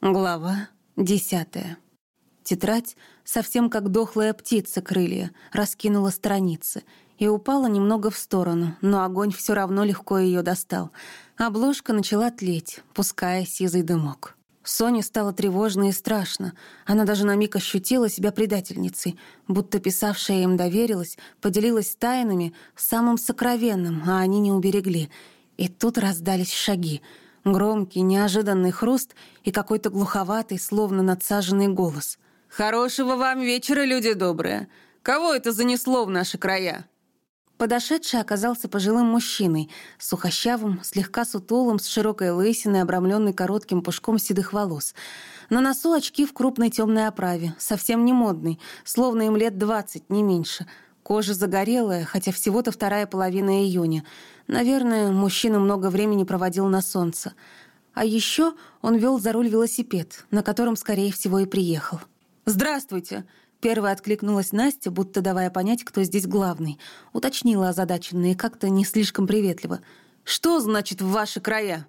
Глава десятая. Тетрадь, совсем как дохлая птица крылья, раскинула страницы и упала немного в сторону, но огонь все равно легко ее достал. Обложка начала тлеть, пуская сизый дымок. Соне стало тревожно и страшно. Она даже на миг ощутила себя предательницей, будто писавшая им доверилась, поделилась тайнами, самым сокровенным, а они не уберегли. И тут раздались шаги — Громкий, неожиданный хруст и какой-то глуховатый, словно надсаженный голос. «Хорошего вам вечера, люди добрые! Кого это занесло в наши края?» Подошедший оказался пожилым мужчиной, сухощавым, слегка сутулым, с широкой лысиной, обрамленной коротким пушком седых волос. На носу очки в крупной темной оправе, совсем не модный, словно им лет двадцать, не меньше. Кожа загорелая, хотя всего-то вторая половина июня — Наверное, мужчина много времени проводил на солнце. А еще он вел за руль велосипед, на котором, скорее всего, и приехал. «Здравствуйте!» Первая откликнулась Настя, будто давая понять, кто здесь главный. Уточнила озадаченная и как-то не слишком приветливо. «Что значит «в ваши края»?»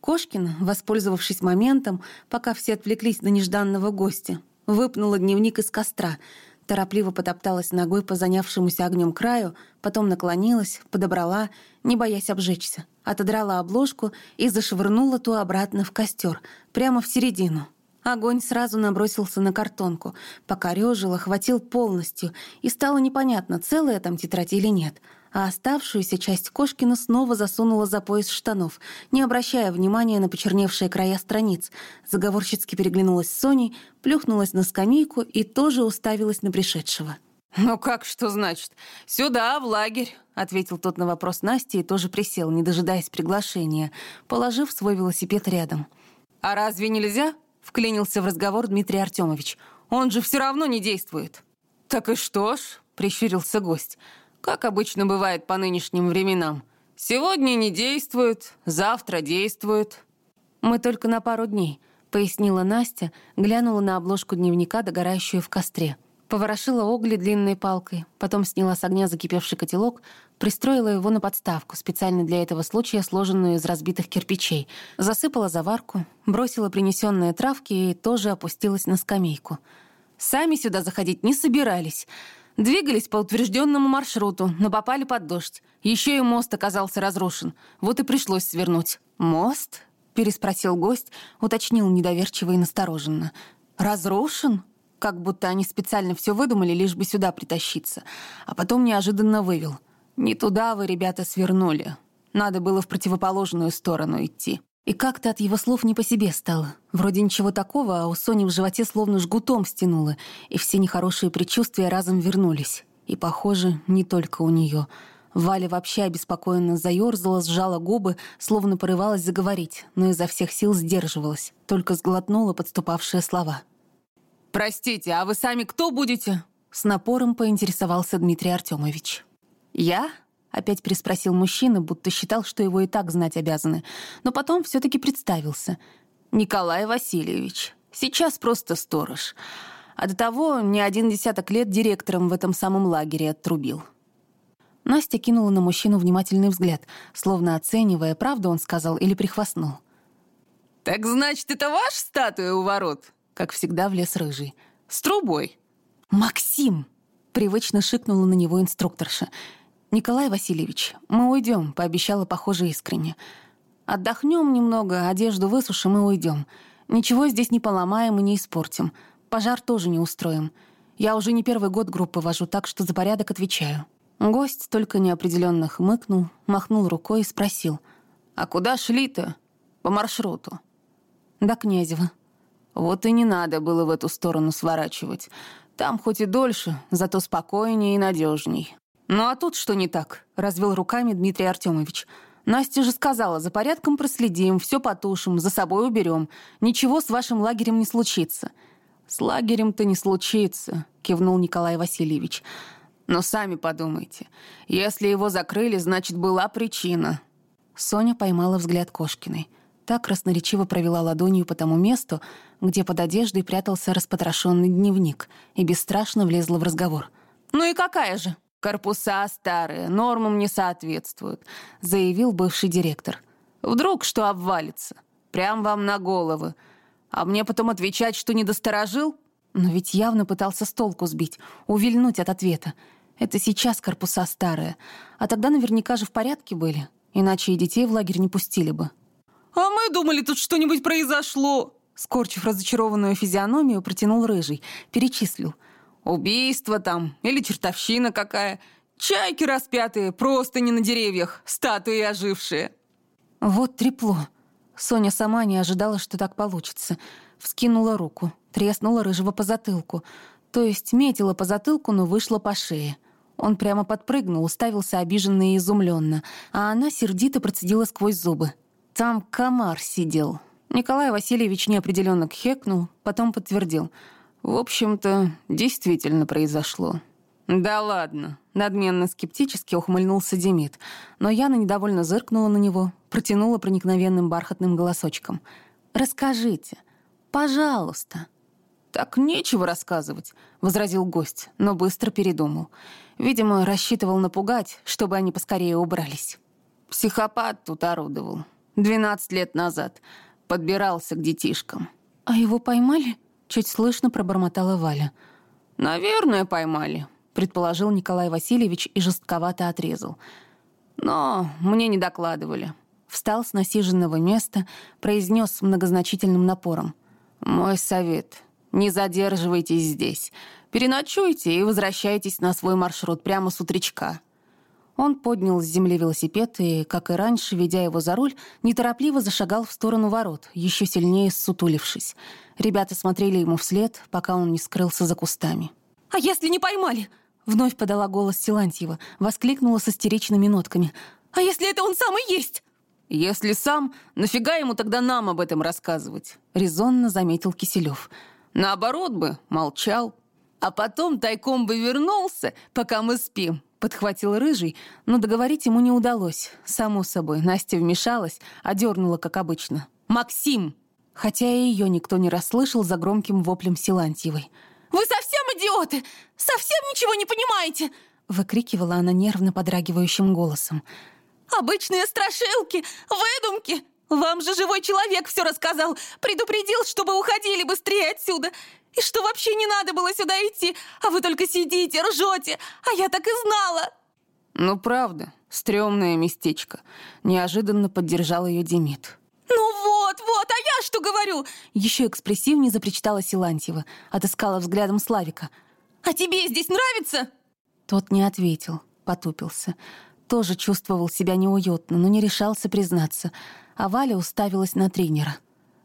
Кошкин, воспользовавшись моментом, пока все отвлеклись на нежданного гостя, выпнула дневник из костра — торопливо потопталась ногой по занявшемуся огнем краю, потом наклонилась, подобрала, не боясь обжечься, отодрала обложку и зашвырнула ту обратно в костер, прямо в середину. Огонь сразу набросился на картонку, покорёжил, охватил полностью, и стало непонятно, целая там тетрадь или нет — а оставшуюся часть Кошкина снова засунула за пояс штанов, не обращая внимания на почерневшие края страниц. Заговорщицки переглянулась с Соней, плюхнулась на скамейку и тоже уставилась на пришедшего. «Ну как, что значит? Сюда, в лагерь», — ответил тот на вопрос Насти и тоже присел, не дожидаясь приглашения, положив свой велосипед рядом. «А разве нельзя?» — вклинился в разговор Дмитрий Артемович. «Он же все равно не действует». «Так и что ж?» — прищурился гость как обычно бывает по нынешним временам. Сегодня не действует, завтра действует. Мы только на пару дней, пояснила Настя, глянула на обложку дневника, догорающую в костре. Поворошила угли длинной палкой, потом сняла с огня закипевший котелок, пристроила его на подставку, специально для этого случая сложенную из разбитых кирпичей, засыпала заварку, бросила принесенные травки и тоже опустилась на скамейку. Сами сюда заходить не собирались — Двигались по утвержденному маршруту, но попали под дождь. Еще и мост оказался разрушен. Вот и пришлось свернуть. «Мост?» — переспросил гость, уточнил недоверчиво и настороженно. «Разрушен?» Как будто они специально все выдумали, лишь бы сюда притащиться. А потом неожиданно вывел. «Не туда вы, ребята, свернули. Надо было в противоположную сторону идти». И как-то от его слов не по себе стало. Вроде ничего такого, а у Сони в животе словно жгутом стянуло, и все нехорошие предчувствия разом вернулись. И, похоже, не только у нее. Валя вообще обеспокоенно заерзала, сжала губы, словно порывалась заговорить, но изо всех сил сдерживалась, только сглотнула подступавшие слова. «Простите, а вы сами кто будете?» С напором поинтересовался Дмитрий Артемович. «Я?» Опять переспросил мужчина, будто считал, что его и так знать обязаны. Но потом все-таки представился. «Николай Васильевич. Сейчас просто сторож. А до того не один десяток лет директором в этом самом лагере отрубил». Настя кинула на мужчину внимательный взгляд, словно оценивая, правду он сказал или прихвастнул. «Так значит, это ваш статуя у ворот?» Как всегда влез рыжий. «С трубой». «Максим!» — привычно шикнула на него инструкторша — «Николай Васильевич, мы уйдем», — пообещала, похоже, искренне. «Отдохнем немного, одежду высушим и уйдем. Ничего здесь не поломаем и не испортим. Пожар тоже не устроим. Я уже не первый год группы вожу, так что за порядок отвечаю». Гость только неопределенно хмыкнул, махнул рукой и спросил. «А куда шли-то? По маршруту?» «До Князева». «Вот и не надо было в эту сторону сворачивать. Там хоть и дольше, зато спокойнее и надежней. «Ну а тут что не так?» — развел руками Дмитрий Артемович. «Настя же сказала, за порядком проследим, все потушим, за собой уберем. Ничего с вашим лагерем не случится». «С лагерем-то не случится», — кивнул Николай Васильевич. «Но сами подумайте. Если его закрыли, значит, была причина». Соня поймала взгляд Кошкиной. Так красноречиво провела ладонью по тому месту, где под одеждой прятался распотрошенный дневник, и бесстрашно влезла в разговор. «Ну и какая же?» «Корпуса старые, нормам не соответствуют», — заявил бывший директор. «Вдруг что обвалится? Прям вам на головы. А мне потом отвечать, что не досторожил? Но ведь явно пытался с толку сбить, увильнуть от ответа. Это сейчас корпуса старые, а тогда наверняка же в порядке были, иначе и детей в лагерь не пустили бы. «А мы думали, тут что-нибудь произошло!» Скорчив разочарованную физиономию, протянул рыжий, перечислил. «Убийство там или чертовщина какая. Чайки распятые, просто не на деревьях, статуи ожившие». Вот трепло. Соня сама не ожидала, что так получится. Вскинула руку, треснула рыжего по затылку. То есть метила по затылку, но вышла по шее. Он прямо подпрыгнул, уставился обиженно и изумленно, а она сердито процедила сквозь зубы. Там комар сидел. Николай Васильевич неопределенно кхекнул, потом подтвердил. В общем-то, действительно произошло. «Да ладно», — надменно скептически ухмыльнулся Демид, но Яна недовольно зыркнула на него, протянула проникновенным бархатным голосочком. «Расскажите, пожалуйста». «Так нечего рассказывать», — возразил гость, но быстро передумал. Видимо, рассчитывал напугать, чтобы они поскорее убрались. Психопат тут орудовал. Двенадцать лет назад. Подбирался к детишкам. «А его поймали?» — чуть слышно пробормотала Валя. «Наверное, поймали», — предположил Николай Васильевич и жестковато отрезал. «Но мне не докладывали». Встал с насиженного места, произнес с многозначительным напором. «Мой совет. Не задерживайтесь здесь. Переночуйте и возвращайтесь на свой маршрут прямо с утречка. Он поднял с земли велосипед и, как и раньше, ведя его за руль, неторопливо зашагал в сторону ворот, еще сильнее ссутулившись. Ребята смотрели ему вслед, пока он не скрылся за кустами. «А если не поймали?» — вновь подала голос Силантьева, воскликнула с истеричными нотками. «А если это он сам и есть?» «Если сам, нафига ему тогда нам об этом рассказывать?» — резонно заметил Киселев. «Наоборот бы, молчал. А потом тайком бы вернулся, пока мы спим, Подхватил рыжий, но договорить ему не удалось. Само собой, Настя вмешалась, одернула, как обычно. «Максим!» Хотя и ее никто не расслышал за громким воплем Силантьевой. «Вы совсем идиоты! Совсем ничего не понимаете!» Выкрикивала она нервно подрагивающим голосом. «Обычные страшилки, выдумки! Вам же живой человек все рассказал, предупредил, чтобы уходили быстрее отсюда. И что вообще не надо было сюда идти, а вы только сидите, ржете, а я так и знала!» «Ну, правда, стрёмное местечко», — неожиданно поддержал ее Демид. «Ну вот, вот, а я что говорю?» Еще экспрессивнее запричитала Силантьева, отыскала взглядом Славика. «А тебе здесь нравится?» Тот не ответил, потупился. Тоже чувствовал себя неуютно, но не решался признаться. А Валя уставилась на тренера.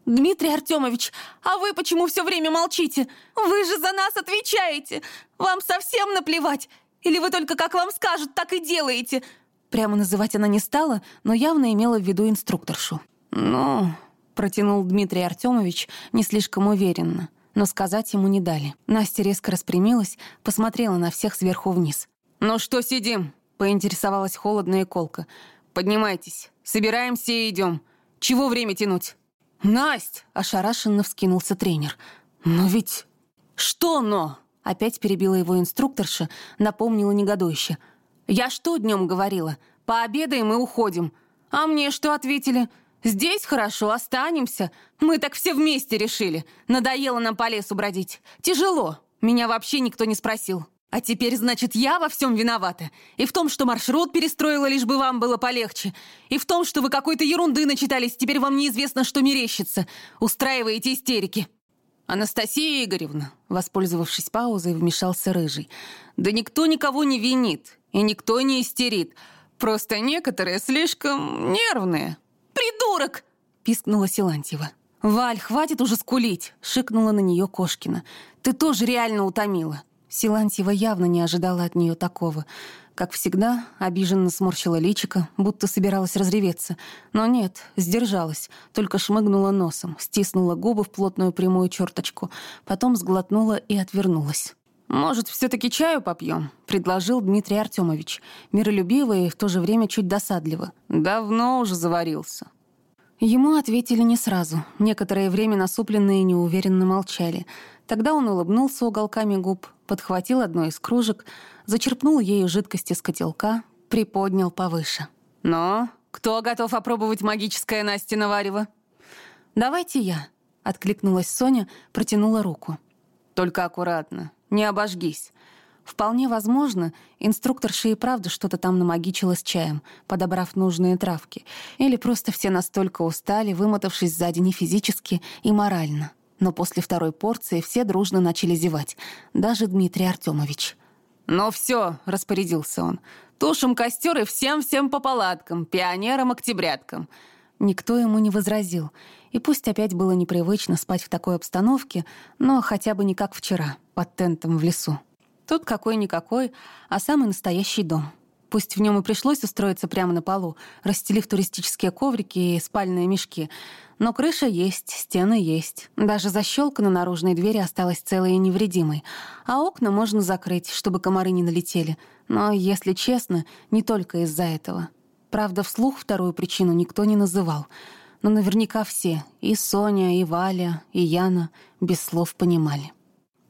«Дмитрий Артемович, а вы почему все время молчите? Вы же за нас отвечаете! Вам совсем наплевать! Или вы только как вам скажут, так и делаете?» Прямо называть она не стала, но явно имела в виду инструкторшу. «Ну...» — протянул Дмитрий Артемович не слишком уверенно, но сказать ему не дали. Настя резко распрямилась, посмотрела на всех сверху вниз. «Ну что сидим?» — поинтересовалась холодная колка. «Поднимайтесь, собираемся и идем. Чего время тянуть?» «Насть!» — ошарашенно вскинулся тренер. «Но ведь...» «Что «но»?» — опять перебила его инструкторша, напомнила негодующе. «Я что днем говорила? Пообедаем и уходим. А мне что ответили? Здесь хорошо, останемся. Мы так все вместе решили. Надоело нам по лесу бродить. Тяжело. Меня вообще никто не спросил». А теперь, значит, я во всем виновата. И в том, что маршрут перестроила, лишь бы вам было полегче. И в том, что вы какой-то ерунды начитались, теперь вам неизвестно, что мерещится. Устраиваете истерики. Анастасия Игоревна, воспользовавшись паузой, вмешался Рыжий. Да никто никого не винит, и никто не истерит. Просто некоторые слишком нервные. «Придурок!» — пискнула Силантьева. «Валь, хватит уже скулить!» — шикнула на нее Кошкина. «Ты тоже реально утомила!» Силантьева явно не ожидала от нее такого. Как всегда, обиженно сморщила личико, будто собиралась разреветься. Но нет, сдержалась, только шмыгнула носом, стиснула губы в плотную прямую черточку, потом сглотнула и отвернулась. «Может, все-таки чаю попьем?» — предложил Дмитрий Артемович, миролюбиво и в то же время чуть досадливо. «Давно уже заварился». Ему ответили не сразу. Некоторое время насупленные неуверенно молчали. Тогда он улыбнулся уголками губ, подхватил одну из кружек, зачерпнул ею жидкости с котелка, приподнял повыше. «Но кто готов опробовать магическое Настино варево?» «Давайте я». — откликнулась Соня, протянула руку. «Только аккуратно, не обожгись». Вполне возможно, инструкторша и правда что-то там намагичила с чаем, подобрав нужные травки. Или просто все настолько устали, вымотавшись за день и физически, и морально. Но после второй порции все дружно начали зевать. Даже Дмитрий Артемович. «Ну все», — распорядился он, — «тушим костер и всем-всем по палаткам, пионерам-октябряткам». Никто ему не возразил. И пусть опять было непривычно спать в такой обстановке, но хотя бы не как вчера, под тентом в лесу. Тут какой-никакой, а самый настоящий дом. Пусть в нем и пришлось устроиться прямо на полу, расстелив туристические коврики и спальные мешки, но крыша есть, стены есть. Даже защелка на наружной двери осталась целой и невредимой, а окна можно закрыть, чтобы комары не налетели. Но, если честно, не только из-за этого. Правда, вслух вторую причину никто не называл. Но наверняка все, и Соня, и Валя, и Яна, без слов понимали.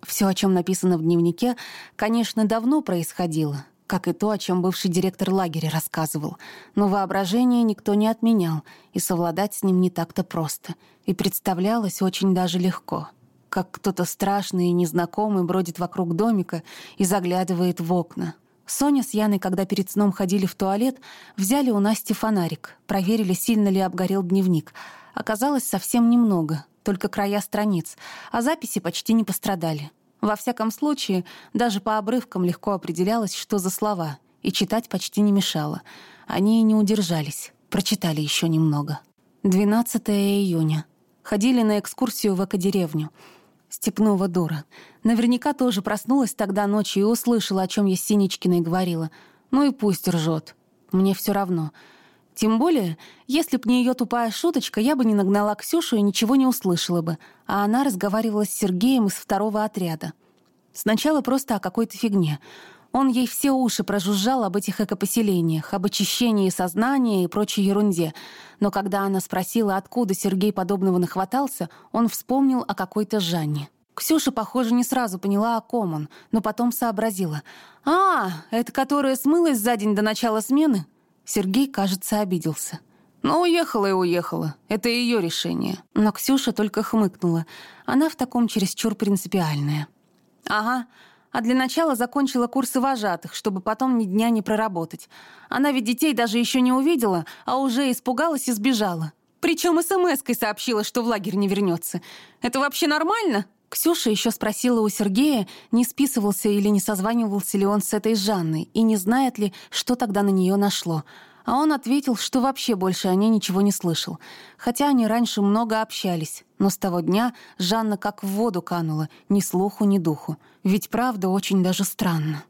Все, о чем написано в дневнике, конечно, давно происходило, как и то, о чем бывший директор лагеря рассказывал. Но воображение никто не отменял, и совладать с ним не так-то просто. И представлялось очень даже легко. Как кто-то страшный и незнакомый бродит вокруг домика и заглядывает в окна. Соня с Яной, когда перед сном ходили в туалет, взяли у Насти фонарик, проверили, сильно ли обгорел дневник. Оказалось, совсем немного, только края страниц, а записи почти не пострадали. Во всяком случае, даже по обрывкам легко определялось, что за слова, и читать почти не мешало. Они и не удержались, прочитали еще немного. 12 июня. Ходили на экскурсию в экодеревню. Степного дура. Наверняка тоже проснулась тогда ночью и услышала, о чем я с Синичкиной говорила. Ну и пусть ржет. Мне все равно. Тем более, если б не ее тупая шуточка, я бы не нагнала Ксюшу и ничего не услышала бы, а она разговаривала с Сергеем из второго отряда. Сначала просто о какой-то фигне. Он ей все уши прожужжал об этих экопоселениях, об очищении сознания и прочей ерунде. Но когда она спросила, откуда Сергей подобного нахватался, он вспомнил о какой-то Жанне. Ксюша, похоже, не сразу поняла, о ком он, но потом сообразила. «А, это которая смылась за день до начала смены?» Сергей, кажется, обиделся. «Ну, уехала и уехала. Это ее решение». Но Ксюша только хмыкнула. Она в таком чересчур принципиальная. «Ага. А для начала закончила курсы вожатых, чтобы потом ни дня не проработать. Она ведь детей даже еще не увидела, а уже испугалась и сбежала. Причем смс-кой сообщила, что в лагерь не вернется. Это вообще нормально?» Ксюша еще спросила у Сергея, не списывался или не созванивался ли он с этой Жанной, и не знает ли, что тогда на нее нашло. А он ответил, что вообще больше о ней ничего не слышал. Хотя они раньше много общались, но с того дня Жанна как в воду канула, ни слуху, ни духу. Ведь правда очень даже странно.